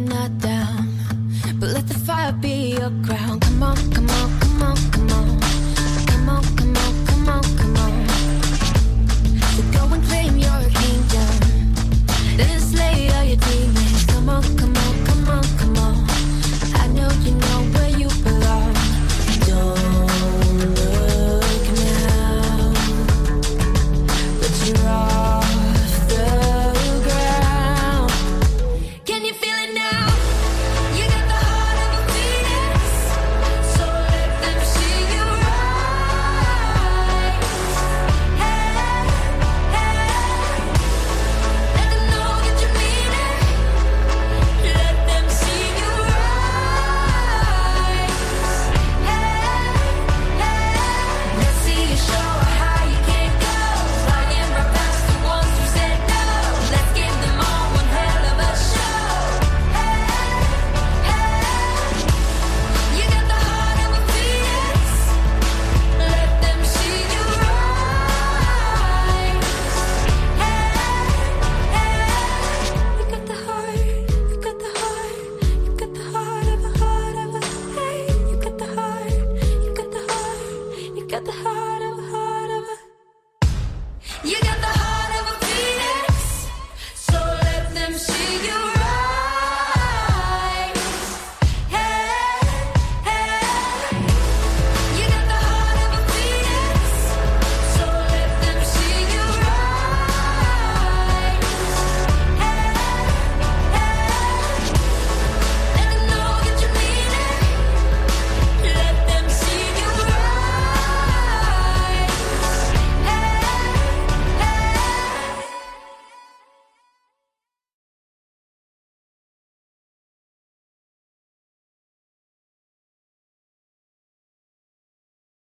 you're not down. But let the fire be your ground.